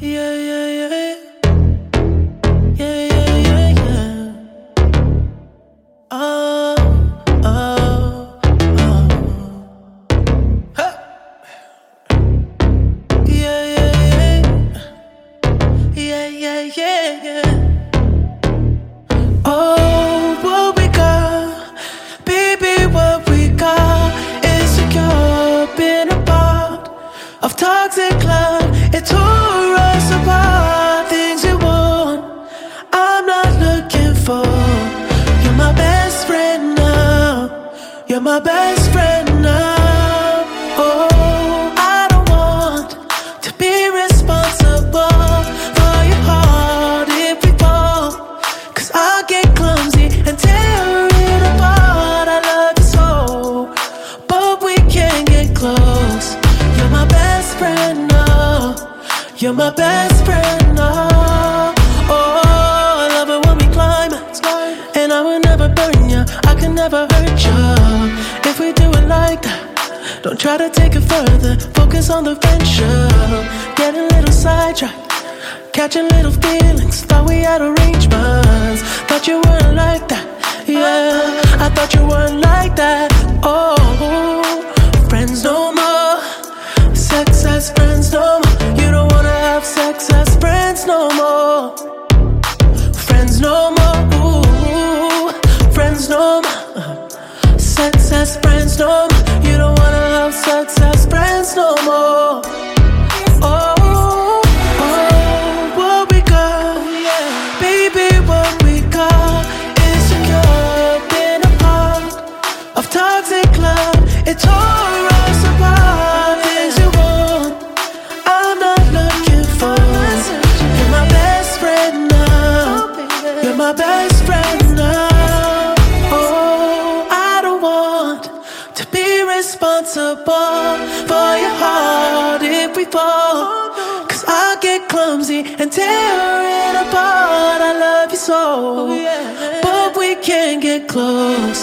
Yeah, looking. You're my best friend now. You're my best friend now. Oh, I don't want to be responsible for your heart if we fall. Cause I'll get clumsy and tear it apart. I love you so, but we can't get close. You're my best friend now. You're my best friend now. And I will never burn you. I can never hurt you. If we do it like that, don't try to take it further. Focus on the friendship. Get a little sidetracked. Catching little feelings, thought we had arrangements. Thought you weren't like that, yeah. I thought you weren't like that. Oh, friends no more, sex as friends no more. You don't wanna have sex as friends no more. Friends no more, no more. You don't wanna have sex as friends no more. Oh, oh, what we got, baby, what we got is secure. Of toxic love. Us apart. Responsible for your heart if we fall. Cause I'll get clumsy and tear it apart. I love you so, but we can't get close.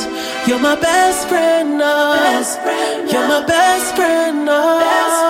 You're my best friend now. You're my best friend now.